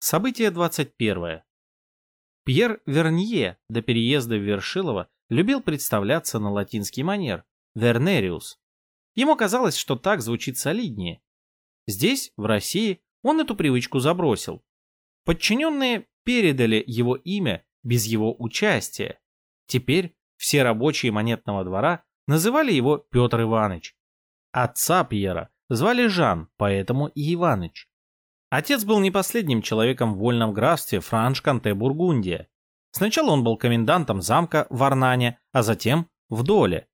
Событие 21. Пьер Вернье до переезда в Вершилово любил представляться на латинский манер «Вернериус». Ему казалось, что так звучит солиднее. Здесь, в России, он эту привычку забросил. Подчиненные передали его имя без его участия. Теперь все рабочие монетного двора называли его Петр Иванович. Отца Пьера звали Жан, поэтому и Иваныч. Отец был не последним человеком в вольном графстве Франш-Канте-Бургундия. Сначала он был комендантом замка в Арнане, а затем в Доле.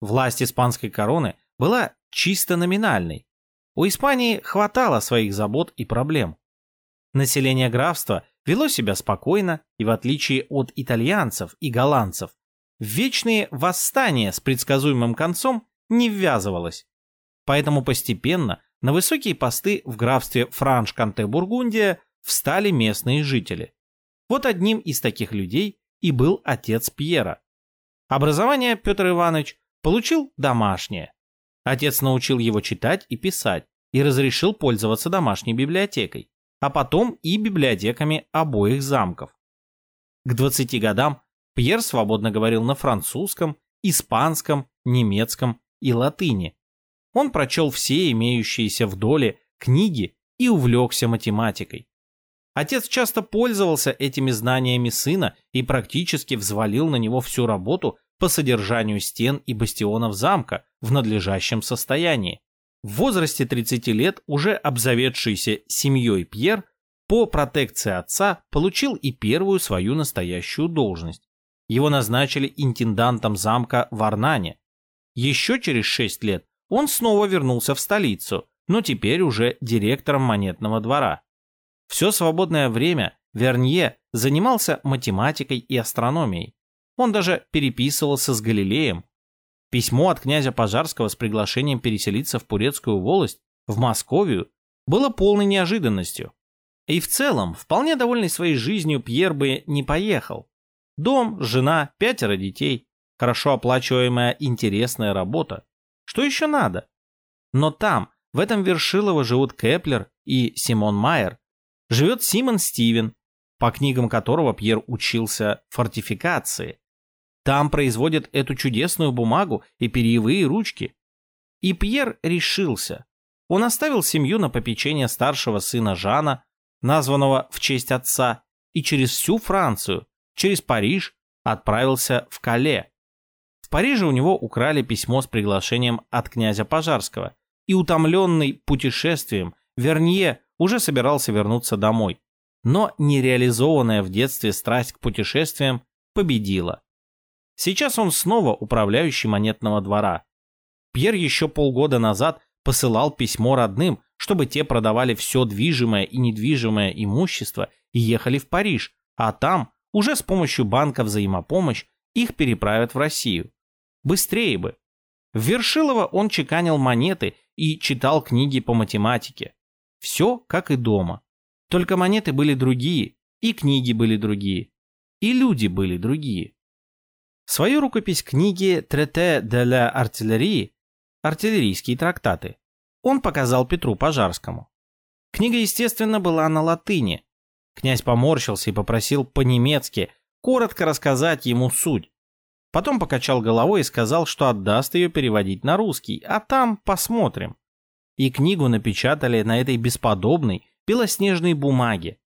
Власть испанской короны была чисто номинальной. У Испании хватало своих забот и проблем. Население графства вело себя спокойно и, в отличие от итальянцев и голландцев, в вечные восстания с предсказуемым концом не ввязывалось. Поэтому постепенно на высокие посты в графстве Франш-Канте-Бургундия встали местные жители. Вот одним из таких людей и был отец Пьера. Образование Петр Иванович получил домашнее. Отец научил его читать и писать и разрешил пользоваться домашней библиотекой, а потом и библиотеками обоих замков. К 20 годам Пьер свободно говорил на французском, испанском, немецком и латыни, он прочел все имеющиеся в доле книги и увлекся математикой. Отец часто пользовался этими знаниями сына и практически взвалил на него всю работу по содержанию стен и бастионов замка в надлежащем состоянии. В возрасте 30 лет уже обзаведшийся семьей Пьер по протекции отца получил и первую свою настоящую должность. Его назначили интендантом замка в Арнане. Еще через 6 лет он снова вернулся в столицу, но теперь уже директором монетного двора. Все свободное время Вернье занимался математикой и астрономией. Он даже переписывался с Галилеем. Письмо от князя Пожарского с приглашением переселиться в Пурецкую волость, в Московию, было полной неожиданностью. И в целом, вполне довольный своей жизнью, Пьер бы не поехал. Дом, жена, пятеро детей, хорошо оплачиваемая интересная работа. Что еще надо? Но там, в этом Вершилово живут Кеплер и Симон Майер. Живет Симон Стевин, по книгам которого Пьер учился фортификации. Там производят эту чудесную бумагу и перьевые ручки. И Пьер решился. Он оставил семью на попечение старшего сына Жана, названного в честь отца, и через всю Францию, через Париж, отправился в Кале, в Париже у него украли письмо с приглашением от князя Пожарского, и утомленный путешествием Вернье уже собирался вернуться домой. Но нереализованная в детстве страсть к путешествиям победила. Сейчас он снова управляющий монетного двора. Пьер еще полгода назад посылал письмо родным, чтобы те продавали все движимое и недвижимое имущество и ехали в Париж, а там уже с помощью банка взаимопомощь их переправят в Россию. Быстрее бы. В Вершилово он чеканил монеты и читал книги по математике. Все как и дома. Только монеты были другие, и книги были другие, и люди были другие. Свою рукопись книги «Трете de la Artillerie» артиллерийские трактаты он показал Петру Пожарскому. Книга, естественно, была на латыни. Князь поморщился и попросил по-немецки коротко рассказать ему суть, Потом покачал головой и сказал, что отдаст ее переводить на русский, а там посмотрим. И книгу напечатали на этой бесподобной белоснежной бумаге.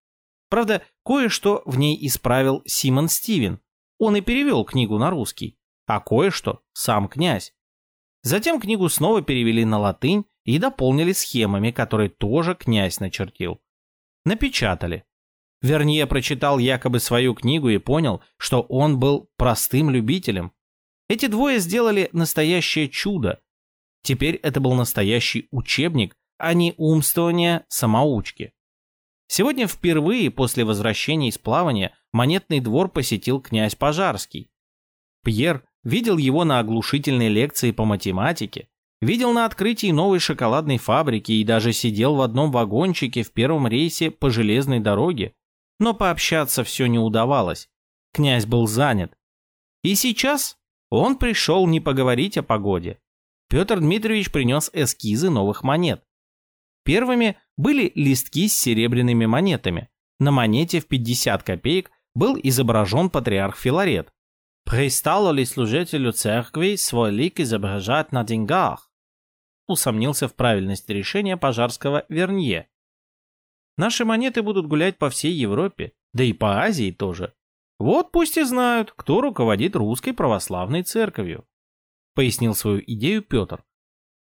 Правда, кое-что в ней исправил Симон Стивен. Он и перевел книгу на русский, а кое-что сам князь. Затем книгу снова перевели на латынь и дополнили схемами, которые тоже князь начертил. Напечатали. Вернее, прочитал якобы свою книгу и понял, что он был простым любителем. Эти двое сделали настоящее чудо. Теперь это был настоящий учебник, а не умствование самоучки. Сегодня впервые после возвращения из плавания монетный двор посетил князь Пожарский. Пьер видел его на оглушительной лекции по математике, видел на открытии новой шоколадной фабрики и даже сидел в одном вагончике в первом рейсе по железной дороге, но пообщаться все не удавалось. Князь был занят. И сейчас он пришел не поговорить о погоде. Петр Дмитриевич принес эскизы новых монет. Первыми были листки с серебряными монетами, на монете в 50 копеек был изображен патриарх Филарет. «Пристало ли служителю церкви свой лик изображать на деньгах?» Усомнился в правильности решения пожарского Вернье. «Наши монеты будут гулять по всей Европе, да и по Азии тоже. Вот пусть и знают, кто руководит русской православной церковью», пояснил свою идею Петр.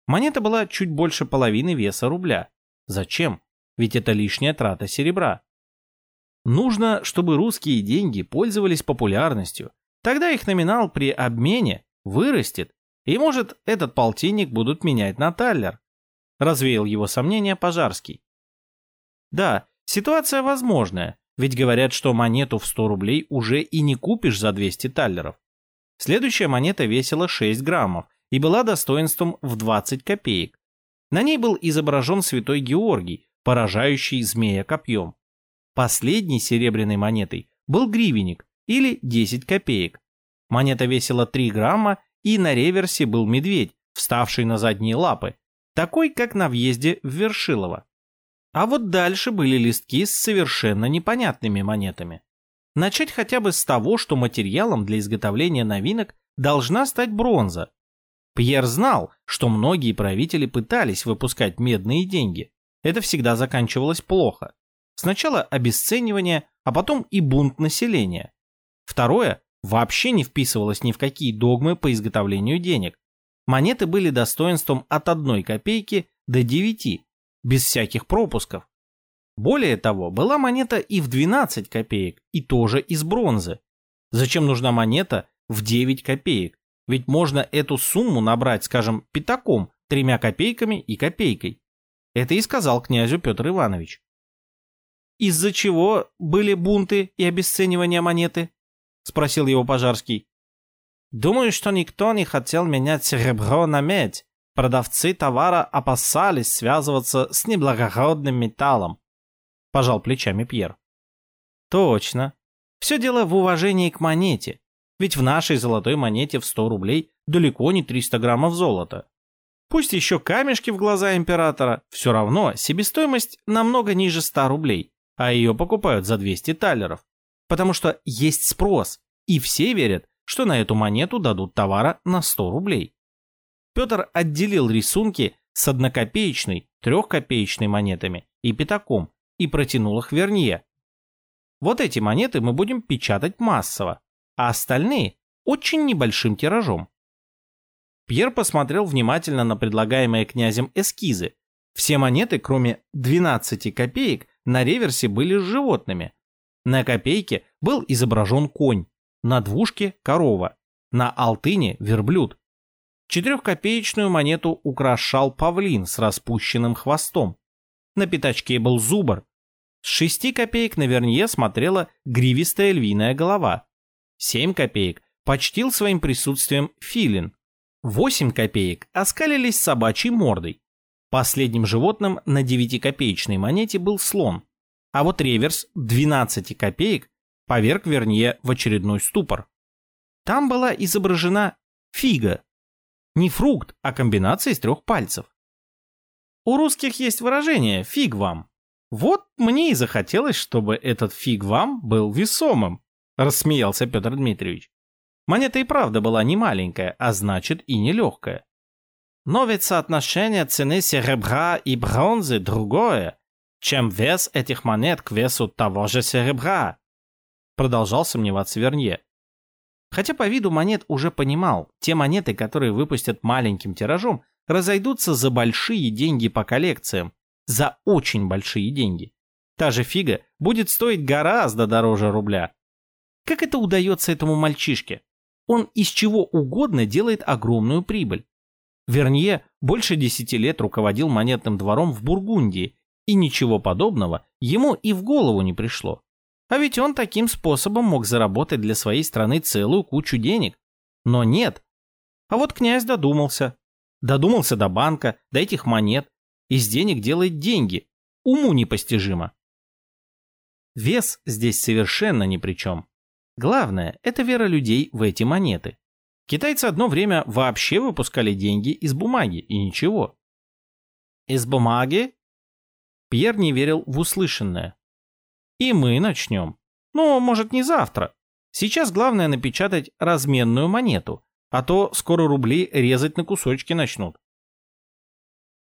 Монета была чуть больше половины веса рубля. Зачем? Ведь это лишняя трата серебра. Нужно, чтобы русские деньги пользовались популярностью. Тогда их номинал при обмене вырастет, и, может, этот полтинник будут менять на таллер. Развеял его сомнения Пожарский. Да, ситуация возможная, ведь говорят, что монету в 100 рублей уже и не купишь за 200 таллеров. Следующая монета весила 6 граммов и была достоинством в 20 копеек. На ней был изображен святой Георгий, поражающий змея копьем. Последней серебряной монетой был гривенник или 10 копеек. Монета весила 3 грамма и на реверсе был медведь, вставший на задние лапы, такой, как на въезде в Вершилово. А вот дальше были листки с совершенно непонятными монетами. Начать хотя бы с того, что материалом для изготовления новинок должна стать бронза. Пьер знал, что многие правители пытались выпускать медные деньги. Это всегда заканчивалось плохо. Сначала обесценивание, а потом и бунт населения. Второе вообще не вписывалось ни в какие догмы по изготовлению денег. Монеты были достоинством от одной копейки до девяти, без всяких пропусков. Более того, была монета и в 12 копеек, и тоже из бронзы. Зачем нужна монета в 9 копеек? Ведь можно эту сумму набрать, скажем, пятаком, тремя копейками и копейкой. Это и сказал князю Петр Иванович. «Из-за чего были бунты и обесценивание монеты?» — спросил его Пожарский. «Думаю, что никто не хотел менять серебро на медь. Продавцы товара опасались связываться с неблагородным металлом», — пожал плечами Пьер. «Точно. Все дело в уважении к монете. Ведь в нашей золотой монете в 100 рублей далеко не 300 граммов золота. Пусть еще камешки в глаза императора, все равно себестоимость намного ниже 100 рублей, а ее покупают за 200 талеров. Потому что есть спрос, и все верят, что на эту монету дадут товара на 100 рублей. Петр отделил рисунки с однокопеечной, трехкопеечной монетами и пятаком и протянул их Вернье. Вот эти монеты мы будем печатать массово, а остальные очень небольшим тиражом. Пьер посмотрел внимательно на предлагаемые князем эскизы. Все монеты, кроме 12 копеек, на реверсе были с животными. На копейке был изображен конь, на двушке – корова, на алтыне – верблюд. Четырехкопеечную монету украшал павлин с распущенным хвостом. На пятачке был зубр. С шести копеек на вернье смотрела гривистая львиная голова. Семь копеек почтил своим присутствием филин. 8 копеек оскалились собачьей мордой. Последним животным на 9-копеечной монете был слон, а вот реверс 12 копеек поверг Вернье в очередной ступор. Там была изображена фига. Не фрукт, а комбинация из трех пальцев. У русских есть выражение «фиг вам». Вот мне и захотелось, чтобы этот фиг вам был весомым, рассмеялся Петр Дмитриевич. Монета и правда была не маленькая, а значит и не легкая. Но ведь соотношение цены серебра и бронзы другое, чем вес этих монет к весу того же серебра. Продолжал сомневаться Вернье. Хотя по виду монет уже понимал, те монеты, которые выпустят маленьким тиражом, разойдутся за большие деньги по коллекциям, за очень большие деньги. Та же фига будет стоить гораздо дороже рубля. Как это удается этому мальчишке? Он из чего угодно делает огромную прибыль. Вернье больше десяти лет руководил монетным двором в Бургундии, и ничего подобного ему и в голову не пришло. А ведь он таким способом мог заработать для своей страны целую кучу денег. Но нет. А вот князь додумался. Додумался до банка, до этих монет. Из денег делает деньги. Уму непостижимо. Вес здесь совершенно ни при чем. Главное – это вера людей в эти монеты. Китайцы одно время вообще выпускали деньги из бумаги, и ничего. Из бумаги? Пьер не верил в услышанное. И мы начнем. Ну, может, не завтра. Сейчас главное напечатать разменную монету, а то скоро рубли резать на кусочки начнут.